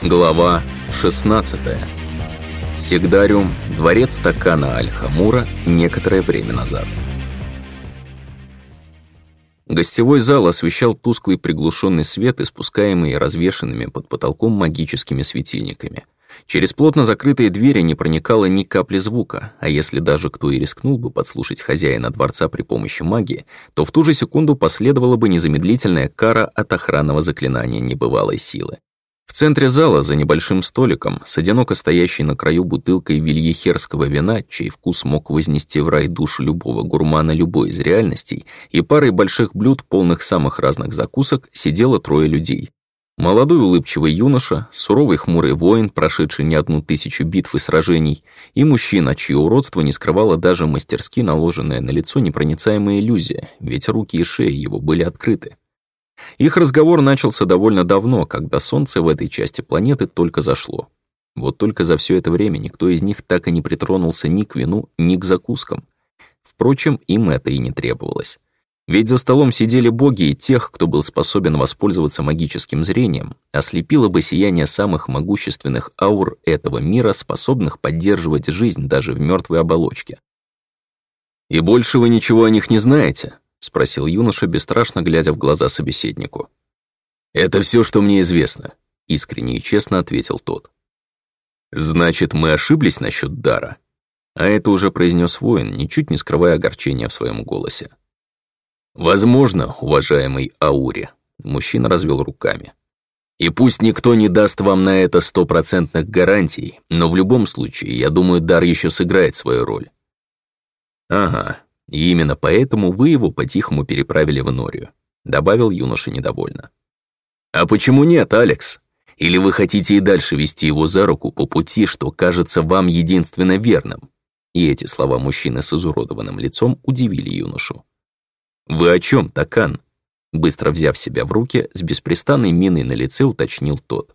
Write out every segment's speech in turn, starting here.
Глава 16. Сегдариум, дворец стакана Аль-Хамура некоторое время назад. Гостевой зал освещал тусклый приглушенный свет, испускаемый развешенными под потолком магическими светильниками. Через плотно закрытые двери не проникало ни капли звука, а если даже кто и рискнул бы подслушать хозяина дворца при помощи магии, то в ту же секунду последовала бы незамедлительная кара от охранного заклинания небывалой силы. В центре зала, за небольшим столиком, с одиноко стоящей на краю бутылкой вильехерского вина, чей вкус мог вознести в рай душу любого гурмана любой из реальностей, и парой больших блюд, полных самых разных закусок, сидело трое людей. Молодой улыбчивый юноша, суровый хмурый воин, прошедший не одну тысячу битв и сражений, и мужчина, чье уродство не скрывало даже мастерски наложенная на лицо непроницаемая иллюзия, ведь руки и шеи его были открыты. Их разговор начался довольно давно, когда солнце в этой части планеты только зашло. Вот только за все это время никто из них так и не притронулся ни к вину, ни к закускам. Впрочем, им это и не требовалось. Ведь за столом сидели боги и тех, кто был способен воспользоваться магическим зрением, ослепило бы сияние самых могущественных аур этого мира, способных поддерживать жизнь даже в мертвой оболочке. «И больше вы ничего о них не знаете?» — спросил юноша, бесстрашно глядя в глаза собеседнику. «Это все, что мне известно», — искренне и честно ответил тот. «Значит, мы ошиблись насчет дара?» А это уже произнес воин, ничуть не скрывая огорчения в своем голосе. «Возможно, уважаемый Аури», — мужчина развел руками. «И пусть никто не даст вам на это стопроцентных гарантий, но в любом случае, я думаю, дар еще сыграет свою роль». «Ага, и именно поэтому вы его по-тихому переправили в Норию», — добавил юноша недовольно. «А почему нет, Алекс? Или вы хотите и дальше вести его за руку по пути, что кажется вам единственно верным?» И эти слова мужчины с изуродованным лицом удивили юношу. «Вы о чем, Такан?» Быстро взяв себя в руки, с беспрестанной миной на лице уточнил тот.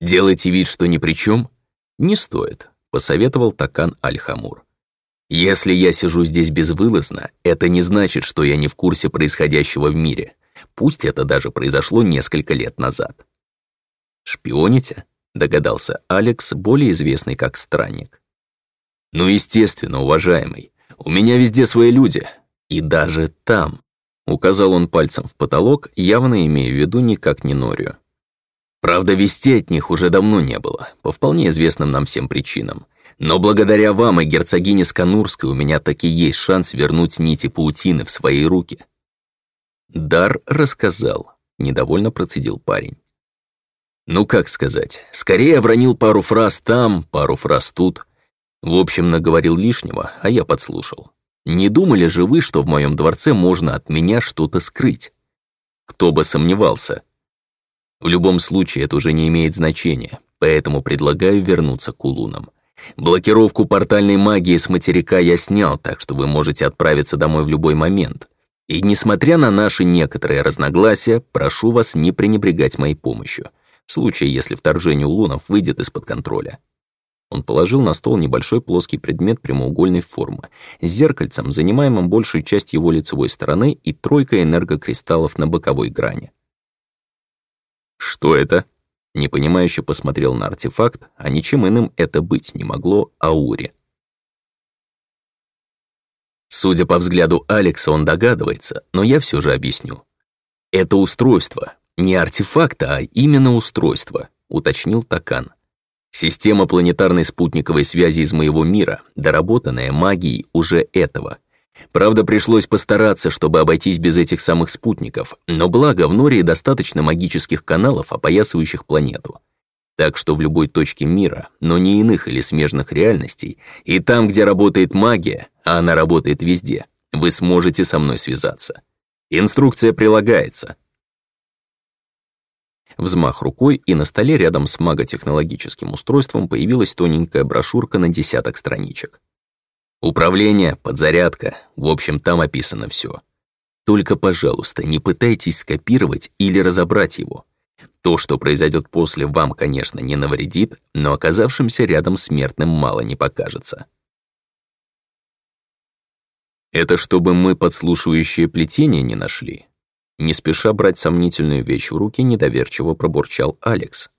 «Делайте вид, что ни при чем?» «Не стоит», — посоветовал Такан Аль-Хамур. Если я сижу здесь безвылазно, это не значит, что я не в курсе происходящего в мире. Пусть это даже произошло несколько лет назад. «Шпионите?» – догадался Алекс, более известный как Странник. «Ну, естественно, уважаемый. У меня везде свои люди. И даже там». Указал он пальцем в потолок, явно имея в виду никак не Норию. Правда, вести от них уже давно не было, по вполне известным нам всем причинам. Но благодаря вам и герцогине Сканурской у меня таки есть шанс вернуть нити паутины в свои руки». Дар рассказал, недовольно процедил парень. Ну как сказать, скорее обронил пару фраз там, пару фраз тут. В общем, наговорил лишнего, а я подслушал. Не думали же вы, что в моем дворце можно от меня что-то скрыть? Кто бы сомневался. В любом случае это уже не имеет значения, поэтому предлагаю вернуться к улунам. Блокировку портальной магии с материка я снял, так что вы можете отправиться домой в любой момент. И несмотря на наши некоторые разногласия, прошу вас не пренебрегать моей помощью, в случае, если вторжение улунов выйдет из-под контроля. Он положил на стол небольшой плоский предмет прямоугольной формы, с зеркальцем, занимаемым большую часть его лицевой стороны и тройкой энергокристаллов на боковой грани. «Что это?» непонимающе посмотрел на артефакт, а ничем иным это быть не могло Ауре. Судя по взгляду Алекса, он догадывается, но я все же объясню. Это устройство, не артефакт, а именно устройство, уточнил Такан. Система планетарной спутниковой связи из моего мира, доработанная магией уже этого. Правда, пришлось постараться, чтобы обойтись без этих самых спутников, но благо в Нории достаточно магических каналов, опоясывающих планету. Так что в любой точке мира, но не иных или смежных реальностей, и там, где работает магия, а она работает везде, вы сможете со мной связаться. Инструкция прилагается. Взмах рукой, и на столе рядом с маготехнологическим устройством появилась тоненькая брошюрка на десяток страничек. Управление, подзарядка, в общем, там описано все. Только, пожалуйста, не пытайтесь скопировать или разобрать его. То, что произойдет после, вам, конечно, не навредит, но оказавшимся рядом смертным мало не покажется. Это чтобы мы подслушивающее плетение не нашли? Не спеша брать сомнительную вещь в руки, недоверчиво пробурчал Алекс.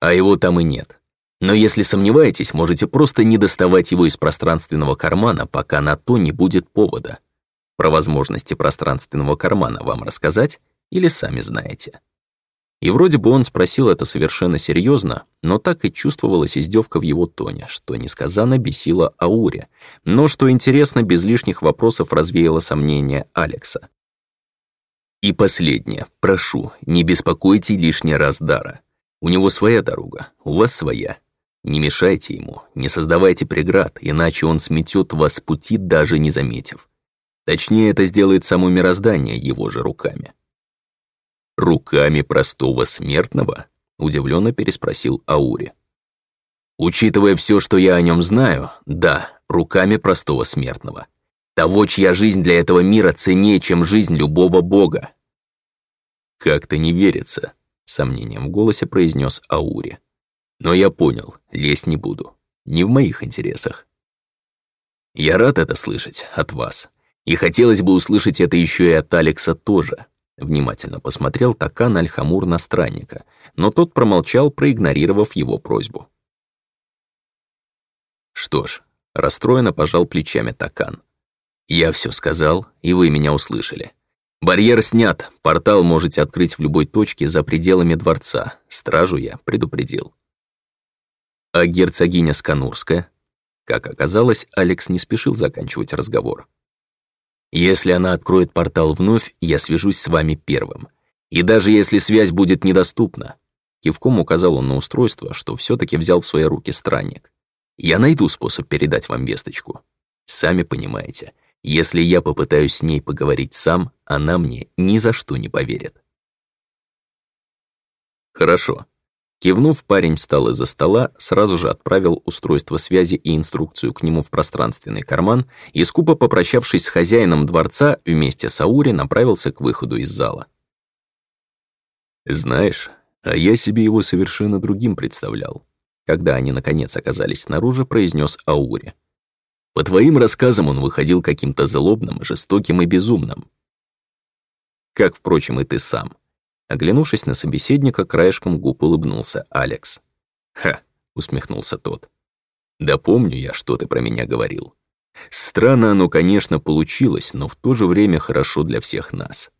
А его там и нет. Но если сомневаетесь, можете просто не доставать его из пространственного кармана, пока на то не будет повода. Про возможности пространственного кармана вам рассказать или сами знаете. И вроде бы он спросил это совершенно серьезно, но так и чувствовалась издевка в его тоне, что несказанно бесила Ауре, но, что интересно, без лишних вопросов развеяло сомнения Алекса. И последнее. Прошу, не беспокойте лишний раз Дара. У него своя дорога, у вас своя. Не мешайте ему, не создавайте преград, иначе он сметет вас с пути, даже не заметив. Точнее, это сделает само мироздание его же руками. «Руками простого смертного?» — удивленно переспросил Аури. «Учитывая все, что я о нем знаю, да, руками простого смертного. Того, чья жизнь для этого мира ценнее, чем жизнь любого бога». «Как-то не верится», — сомнением в голосе произнес Аури. Но я понял, лезть не буду. Не в моих интересах. Я рад это слышать от вас. И хотелось бы услышать это еще и от Алекса тоже. Внимательно посмотрел Такан Альхамур на странника, но тот промолчал, проигнорировав его просьбу. Что ж, расстроенно пожал плечами Такан. Я все сказал, и вы меня услышали. Барьер снят, портал можете открыть в любой точке за пределами дворца. Стражу я предупредил. «А герцогиня Сканурская?» Как оказалось, Алекс не спешил заканчивать разговор. «Если она откроет портал вновь, я свяжусь с вами первым. И даже если связь будет недоступна...» Кивком указал он на устройство, что все таки взял в свои руки странник. «Я найду способ передать вам весточку. Сами понимаете, если я попытаюсь с ней поговорить сам, она мне ни за что не поверит». «Хорошо», Кивнув, парень встал из-за стола, сразу же отправил устройство связи и инструкцию к нему в пространственный карман и, скупо попрощавшись с хозяином дворца, вместе с Аури направился к выходу из зала. «Знаешь, а я себе его совершенно другим представлял», когда они, наконец, оказались снаружи, произнес Аури. «По твоим рассказам он выходил каким-то злобным, жестоким и безумным». «Как, впрочем, и ты сам», Оглянувшись на собеседника, краешком губ улыбнулся Алекс. «Ха!» — усмехнулся тот. «Да помню я, что ты про меня говорил. Странно оно, конечно, получилось, но в то же время хорошо для всех нас.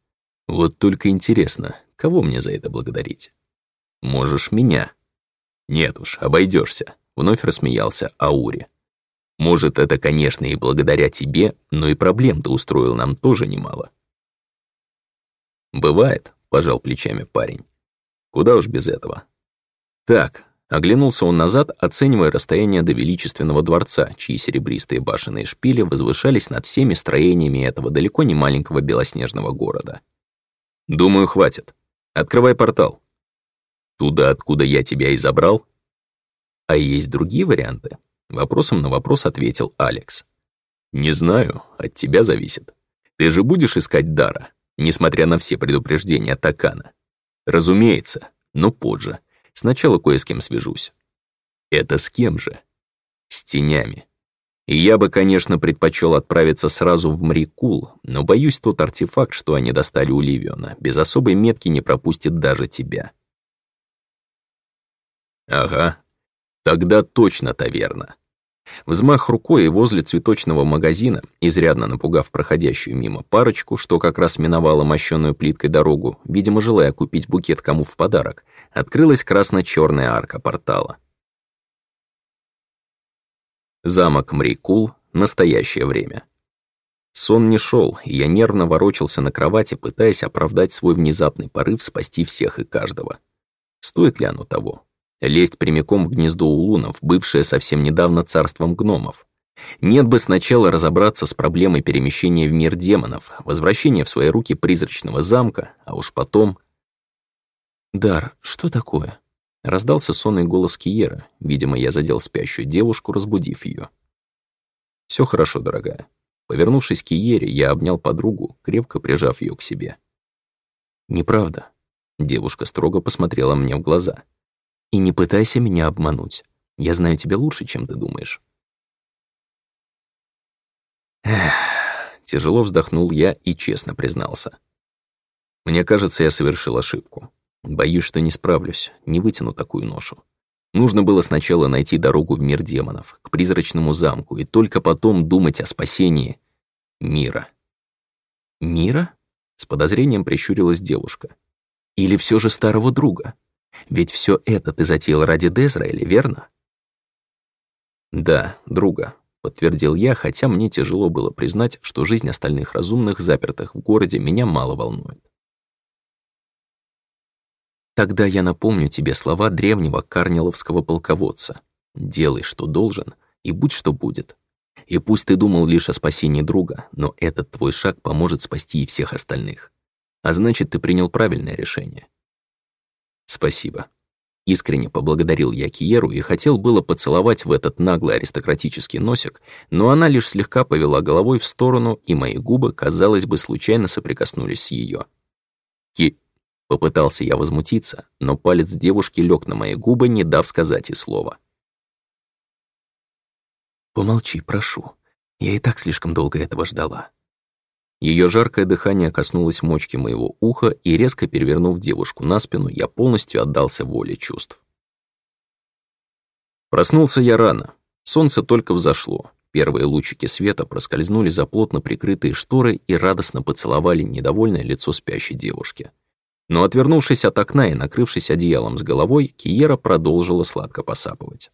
Вот только интересно, кого мне за это благодарить? Можешь меня?» «Нет уж, обойдешься. вновь рассмеялся Аури. «Может, это, конечно, и благодаря тебе, но и проблем ты устроил нам тоже немало». «Бывает», — пожал плечами парень. «Куда уж без этого?» «Так», — оглянулся он назад, оценивая расстояние до величественного дворца, чьи серебристые башенные шпили возвышались над всеми строениями этого далеко не маленького белоснежного города. «Думаю, хватит. Открывай портал». «Туда, откуда я тебя и забрал?» «А есть другие варианты?» Вопросом на вопрос ответил Алекс. «Не знаю, от тебя зависит. Ты же будешь искать дара?» несмотря на все предупреждения Такана. Разумеется, но позже. Сначала кое с кем свяжусь. Это с кем же? С тенями. И я бы, конечно, предпочел отправиться сразу в Мрикул, но боюсь, тот артефакт, что они достали у Ливиона, без особой метки не пропустит даже тебя. Ага, тогда точно таверна. Взмах рукой возле цветочного магазина, изрядно напугав проходящую мимо парочку, что как раз миновала мощенную плиткой дорогу, видимо, желая купить букет кому в подарок, открылась красно черная арка портала. Замок Мрикул. Настоящее время. Сон не шел, и я нервно ворочался на кровати, пытаясь оправдать свой внезапный порыв спасти всех и каждого. Стоит ли оно того? лезть прямиком в гнездо улунов, бывшее совсем недавно царством гномов. Нет бы сначала разобраться с проблемой перемещения в мир демонов, возвращения в свои руки призрачного замка, а уж потом... «Дар, что такое?» Раздался сонный голос Киера. Видимо, я задел спящую девушку, разбудив ее. Все хорошо, дорогая». Повернувшись к Киере, я обнял подругу, крепко прижав ее к себе. «Неправда». Девушка строго посмотрела мне в глаза. И не пытайся меня обмануть. Я знаю тебя лучше, чем ты думаешь. Эх, тяжело вздохнул я и честно признался. Мне кажется, я совершил ошибку. Боюсь, что не справлюсь, не вытяну такую ношу. Нужно было сначала найти дорогу в мир демонов, к призрачному замку, и только потом думать о спасении мира. «Мира?» — с подозрением прищурилась девушка. «Или все же старого друга?» Ведь все это ты затеял ради Дезраэля, верно? Да, друга, подтвердил я, хотя мне тяжело было признать, что жизнь остальных разумных, запертых в городе, меня мало волнует. Тогда я напомню тебе слова древнего карниловского полководца. «Делай, что должен, и будь, что будет». И пусть ты думал лишь о спасении друга, но этот твой шаг поможет спасти и всех остальных. А значит, ты принял правильное решение. «Спасибо». Искренне поблагодарил я Киеру и хотел было поцеловать в этот наглый аристократический носик, но она лишь слегка повела головой в сторону, и мои губы, казалось бы, случайно соприкоснулись с ее. «Ки...» — попытался я возмутиться, но палец девушки лег на мои губы, не дав сказать и слова. «Помолчи, прошу. Я и так слишком долго этого ждала», ее жаркое дыхание коснулось мочки моего уха, и резко перевернув девушку на спину, я полностью отдался воле чувств. Проснулся я рано. Солнце только взошло. Первые лучики света проскользнули за плотно прикрытые шторы и радостно поцеловали недовольное лицо спящей девушки. Но отвернувшись от окна и накрывшись одеялом с головой, Киера продолжила сладко посапывать.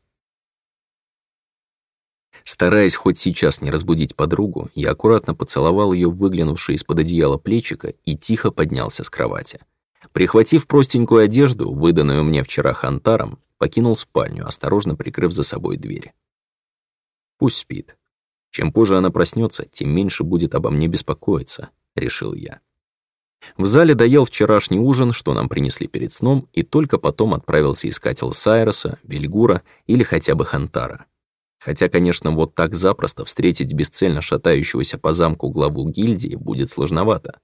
Стараясь хоть сейчас не разбудить подругу, я аккуратно поцеловал ее выглянувшие из-под одеяла плечика и тихо поднялся с кровати. Прихватив простенькую одежду, выданную мне вчера хантаром, покинул спальню, осторожно прикрыв за собой дверь. «Пусть спит. Чем позже она проснется, тем меньше будет обо мне беспокоиться», — решил я. В зале доел вчерашний ужин, что нам принесли перед сном, и только потом отправился искать Элсайроса, Вильгура или хотя бы Хантара. Хотя, конечно, вот так запросто встретить бесцельно шатающегося по замку главу гильдии будет сложновато.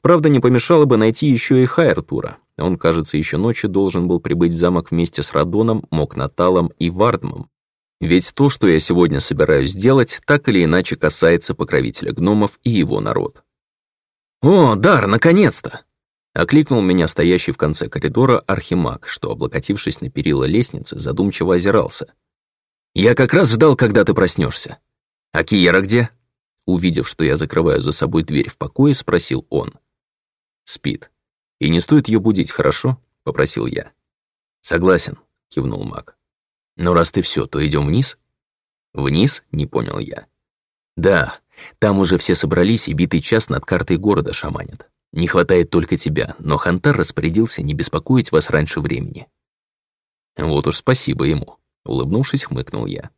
Правда, не помешало бы найти еще и Хайртура. Он, кажется, еще ночью должен был прибыть в замок вместе с Радоном, Мокнаталом и Вардмом. Ведь то, что я сегодня собираюсь сделать, так или иначе касается покровителя гномов и его народ. «О, Дар, наконец-то!» Окликнул меня стоящий в конце коридора архимаг, что, облокотившись на перила лестницы, задумчиво озирался — я как раз ждал, когда ты проснешься. А Киера где? Увидев, что я закрываю за собой дверь в покое, спросил он. Спит. И не стоит ее будить, хорошо? попросил я. Согласен, кивнул Мак. Но ну, раз ты все, то идем вниз? Вниз? не понял я. Да, там уже все собрались и битый час над картой города шаманит. Не хватает только тебя, но Хантар распорядился не беспокоить вас раньше времени. Вот уж спасибо ему. Улыбнувшись, хмыкнул я.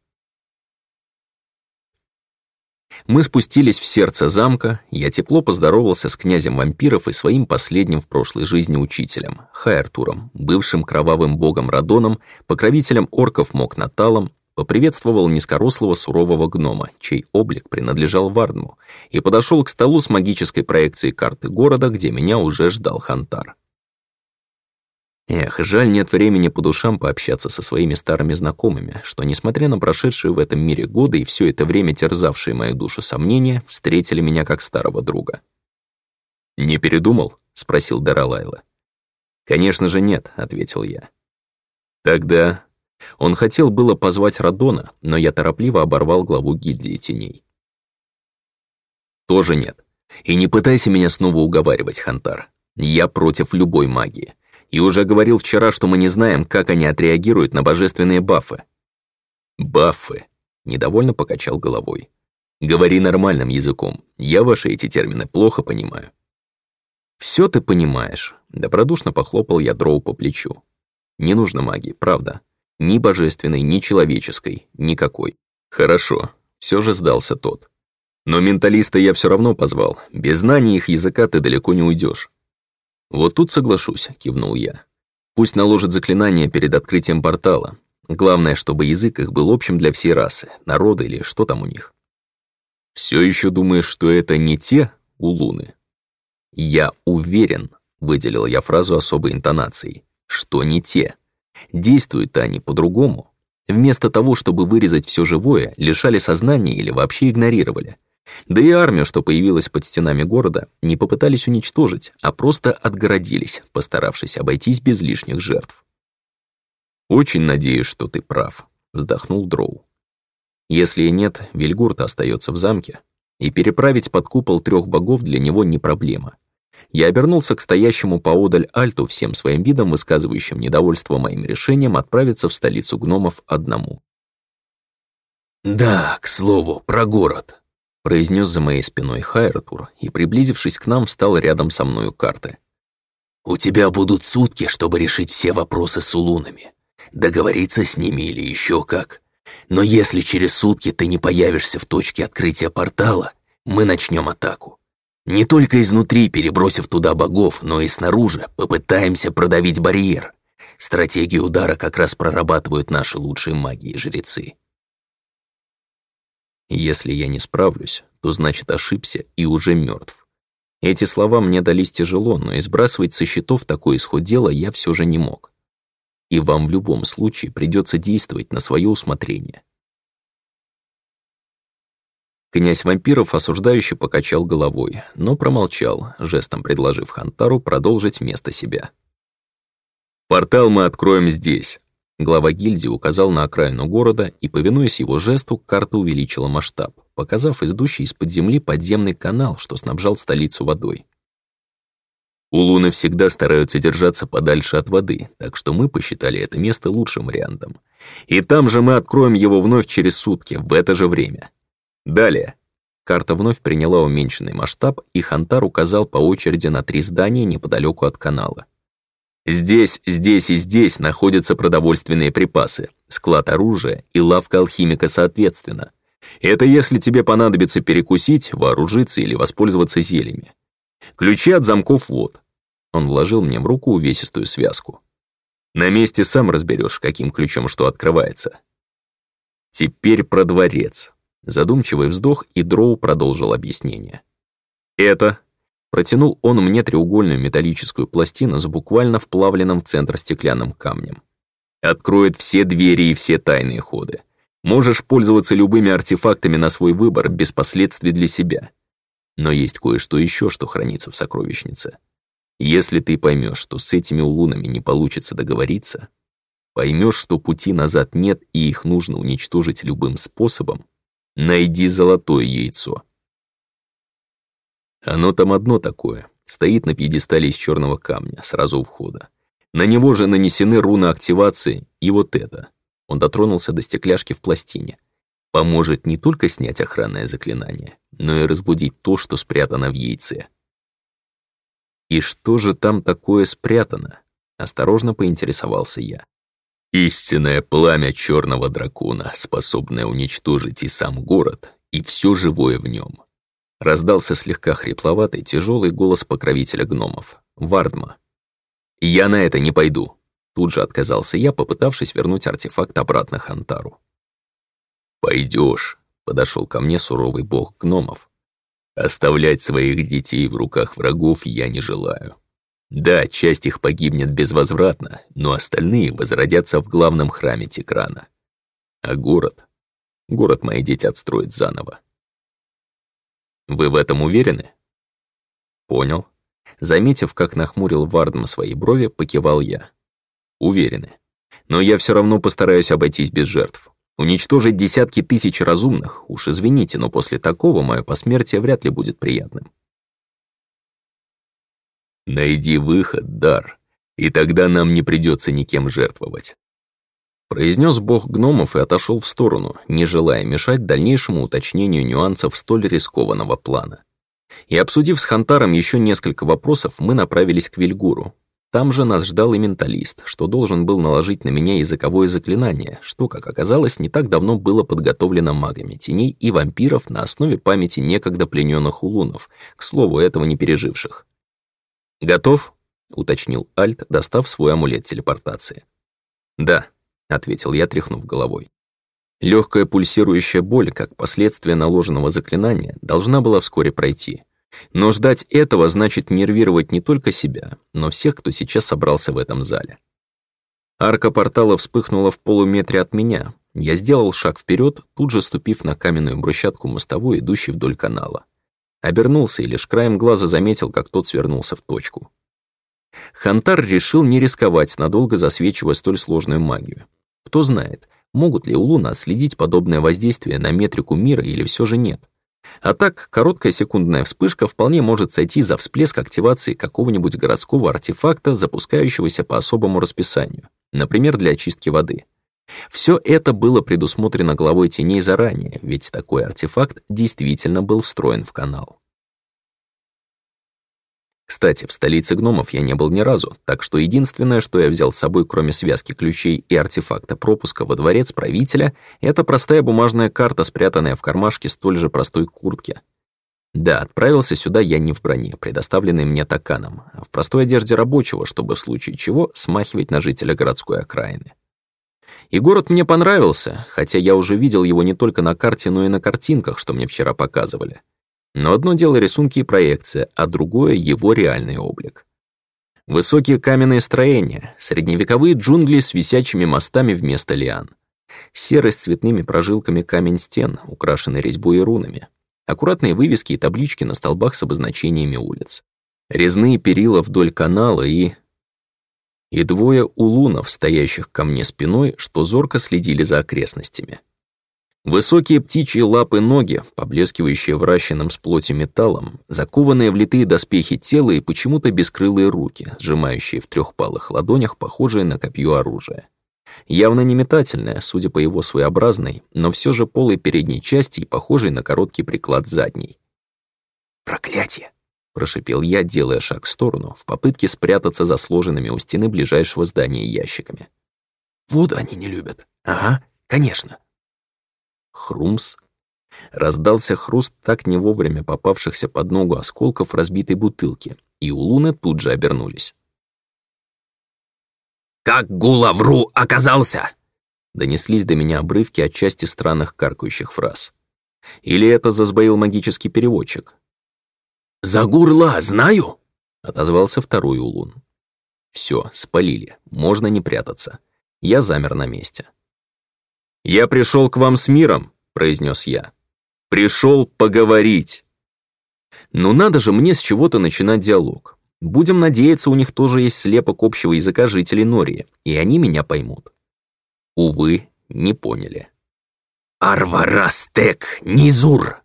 Мы спустились в сердце замка, я тепло поздоровался с князем вампиров и своим последним в прошлой жизни учителем, Хайартуром, бывшим кровавым богом Радоном, покровителем орков Мокнаталом, поприветствовал низкорослого сурового гнома, чей облик принадлежал Вардму, и подошел к столу с магической проекцией карты города, где меня уже ждал Хантар. Эх, жаль, нет времени по душам пообщаться со своими старыми знакомыми, что, несмотря на прошедшие в этом мире годы и все это время терзавшие мою душу сомнения, встретили меня как старого друга. «Не передумал?» — спросил Даралайла. «Конечно же нет», — ответил я. «Тогда...» Он хотел было позвать Радона, но я торопливо оборвал главу гильдии теней. «Тоже нет. И не пытайся меня снова уговаривать, Хантар. Я против любой магии и уже говорил вчера, что мы не знаем, как они отреагируют на божественные бафы». «Бафы», — недовольно покачал головой. «Говори нормальным языком. Я ваши эти термины плохо понимаю». «Всё ты понимаешь», — добродушно похлопал я дроу по плечу. «Не нужно магии, правда. Ни божественной, ни человеческой, никакой». «Хорошо», — всё же сдался тот. «Но менталиста я всё равно позвал. Без знаний их языка ты далеко не уйдёшь. «Вот тут соглашусь», — кивнул я. «Пусть наложат заклинание перед открытием портала. Главное, чтобы язык их был общим для всей расы, народа или что там у них». «Все еще думаешь, что это не те у Луны?» «Я уверен», — выделил я фразу особой интонацией, «что не те. Действуют они по-другому. Вместо того, чтобы вырезать все живое, лишали сознания или вообще игнорировали. Да и армию, что появилась под стенами города, не попытались уничтожить, а просто отгородились, постаравшись обойтись без лишних жертв. «Очень надеюсь, что ты прав», — вздохнул Дроу. «Если нет, Вильгурт остается в замке, и переправить под купол трех богов для него не проблема. Я обернулся к стоящему поодаль Альту всем своим видом, высказывающим недовольство моим решением отправиться в столицу гномов одному. «Да, к слову, про город», произнес за моей спиной Хайратур и, приблизившись к нам, стал рядом со мною карты. «У тебя будут сутки, чтобы решить все вопросы с улунами. Договориться с ними или еще как. Но если через сутки ты не появишься в точке открытия портала, мы начнем атаку. Не только изнутри, перебросив туда богов, но и снаружи попытаемся продавить барьер. Стратегию удара как раз прорабатывают наши лучшие маги и жрецы. Если я не справлюсь, то значит ошибся и уже мертв. Эти слова мне дались тяжело, но избрасывать со счетов такой исход дела я все же не мог. И вам в любом случае придется действовать на свое усмотрение. Князь вампиров осуждающе покачал головой, но промолчал, жестом предложив Хантару продолжить вместо себя. «Портал мы откроем здесь», Глава гильдии указал на окраину города, и, повинуясь его жесту, карта увеличила масштаб, показав издущий из-под земли подземный канал, что снабжал столицу водой. У Луны всегда стараются держаться подальше от воды, так что мы посчитали это место лучшим вариантом. И там же мы откроем его вновь через сутки, в это же время. Далее. Карта вновь приняла уменьшенный масштаб, и Хантар указал по очереди на три здания неподалеку от канала. Здесь, здесь и здесь находятся продовольственные припасы, склад оружия и лавка алхимика соответственно. Это если тебе понадобится перекусить, вооружиться или воспользоваться зельями. Ключи от замков вот. Он вложил мне в руку увесистую связку. На месте сам разберешь, каким ключом что открывается. Теперь про дворец. Задумчивый вздох, и Дроу продолжил объяснение. Это Протянул он мне треугольную металлическую пластину с буквально вплавленным в центр стеклянным камнем. «Откроет все двери и все тайные ходы. Можешь пользоваться любыми артефактами на свой выбор, без последствий для себя. Но есть кое-что еще, что хранится в сокровищнице. Если ты поймешь, что с этими улунами не получится договориться, поймешь, что пути назад нет и их нужно уничтожить любым способом, найди золотое яйцо» Оно там одно такое, стоит на пьедестале из черного камня, сразу у входа. На него же нанесены руны активации и вот это. Он дотронулся до стекляшки в пластине. Поможет не только снять охранное заклинание, но и разбудить то, что спрятано в яйце. «И что же там такое спрятано?» — осторожно поинтересовался я. «Истинное пламя черного дракона, способное уничтожить и сам город, и все живое в нем. Раздался слегка хрипловатый, тяжелый голос покровителя гномов, Вардма. «Я на это не пойду», — тут же отказался я, попытавшись вернуть артефакт обратно Хантару. «Пойдешь», — подошел ко мне суровый бог гномов. «Оставлять своих детей в руках врагов я не желаю. Да, часть их погибнет безвозвратно, но остальные возродятся в главном храме Текрана. А город? Город мои дети отстроят заново. Вы в этом уверены? Понял. Заметив, как нахмурил Вардма свои брови, покивал я. Уверены. Но я все равно постараюсь обойтись без жертв. Уничтожить десятки тысяч разумных, уж извините, но после такого мое посмертие вряд ли будет приятным. Найди выход, Дар, и тогда нам не придется никем жертвовать произнес бог гномов и отошел в сторону, не желая мешать дальнейшему уточнению нюансов столь рискованного плана. И обсудив с Хантаром еще несколько вопросов, мы направились к Вильгуру. Там же нас ждал и менталист, что должен был наложить на меня языковое заклинание, что, как оказалось, не так давно было подготовлено магами теней и вампиров на основе памяти некогда плененных улунов, к слову, этого не переживших. «Готов?» — уточнил Альт, достав свой амулет телепортации. «Да», — ответил я, тряхнув головой. Легкая пульсирующая боль, как последствие наложенного заклинания, должна была вскоре пройти. Но ждать этого значит нервировать не только себя, но всех, кто сейчас собрался в этом зале. Арка портала вспыхнула в полуметре от меня. Я сделал шаг вперед, тут же ступив на каменную брусчатку мостовой, идущей вдоль канала. Обернулся и лишь краем глаза заметил, как тот свернулся в точку. Хантар решил не рисковать надолго засвечивая столь сложную магию. Кто знает, могут ли у Луна следить подобное воздействие на метрику мира или все же нет. А так, короткая секундная вспышка вполне может сойти за всплеск активации какого-нибудь городского артефакта, запускающегося по особому расписанию, например, для очистки воды. Все это было предусмотрено главой теней заранее, ведь такой артефакт действительно был встроен в канал. Кстати, в столице гномов я не был ни разу, так что единственное, что я взял с собой, кроме связки ключей и артефакта пропуска во дворец правителя, это простая бумажная карта, спрятанная в кармашке столь же простой куртки. Да, отправился сюда я не в броне, предоставленной мне токаном, а в простой одежде рабочего, чтобы в случае чего смахивать на жителя городской окраины. И город мне понравился, хотя я уже видел его не только на карте, но и на картинках, что мне вчера показывали. Но одно дело рисунки и проекция, а другое — его реальный облик. Высокие каменные строения, средневековые джунгли с висячими мостами вместо лиан, серый с цветными прожилками камень стен, украшенный резьбой и рунами, аккуратные вывески и таблички на столбах с обозначениями улиц, резные перила вдоль канала и... И двое улунов, стоящих ко мне спиной, что зорко следили за окрестностями — Высокие птичьи лапы-ноги, поблескивающие вращенным с плоти металлом, закованные в литые доспехи тела и почему-то бескрылые руки, сжимающие в трёхпалых ладонях, похожие на копье оружия. Явно не метательное, судя по его своеобразной, но все же полой передней части и похожей на короткий приклад задней. «Проклятие!» — прошипел я, делая шаг в сторону, в попытке спрятаться за сложенными у стены ближайшего здания ящиками. «Воду они не любят. Ага, конечно. Хрумс. Раздался хруст так не вовремя попавшихся под ногу осколков разбитой бутылки, и у Луны тут же обернулись. «Как Гулавру оказался?» Донеслись до меня обрывки отчасти странных каркающих фраз. Или это засбоил магический переводчик? «Загурла, знаю!» — отозвался второй улун. «Все, спалили, можно не прятаться. Я замер на месте. «Я пришел к вам с миром», — произнес я. «Пришел поговорить». Но надо же мне с чего-то начинать диалог. Будем надеяться, у них тоже есть слепок общего языка жителей Нории, и они меня поймут. Увы, не поняли. «Арварастек, Низур!»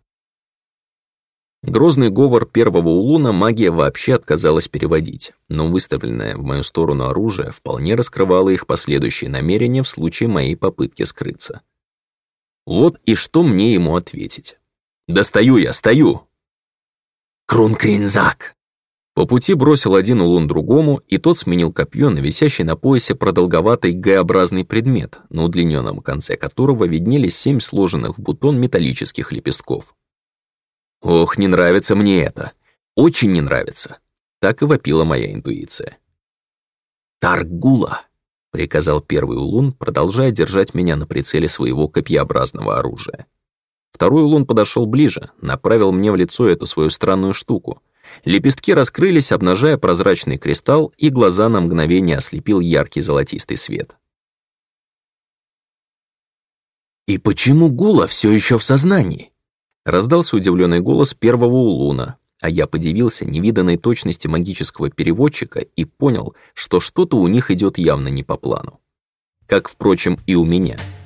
Грозный говор первого улуна магия вообще отказалась переводить, но выставленное в мою сторону оружие вполне раскрывало их последующие намерения в случае моей попытки скрыться. Вот и что мне ему ответить. «Да стою я, стою!» «Крункринзак!» По пути бросил один улун другому, и тот сменил копье на висящий на поясе продолговатый Г-образный предмет, на удлиненном конце которого виднелись семь сложенных в бутон металлических лепестков. «Ох, не нравится мне это! Очень не нравится!» Так и вопила моя интуиция. «Таргула!» — приказал первый улун, продолжая держать меня на прицеле своего копьеобразного оружия. Второй улун подошел ближе, направил мне в лицо эту свою странную штуку. Лепестки раскрылись, обнажая прозрачный кристалл, и глаза на мгновение ослепил яркий золотистый свет. «И почему Гула все еще в сознании?» Раздался удивленный голос первого улуна, а я подивился невиданной точности магического переводчика и понял, что что-то у них идет явно не по плану. Как, впрочем, и у меня —